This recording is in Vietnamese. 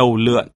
tàu lượn.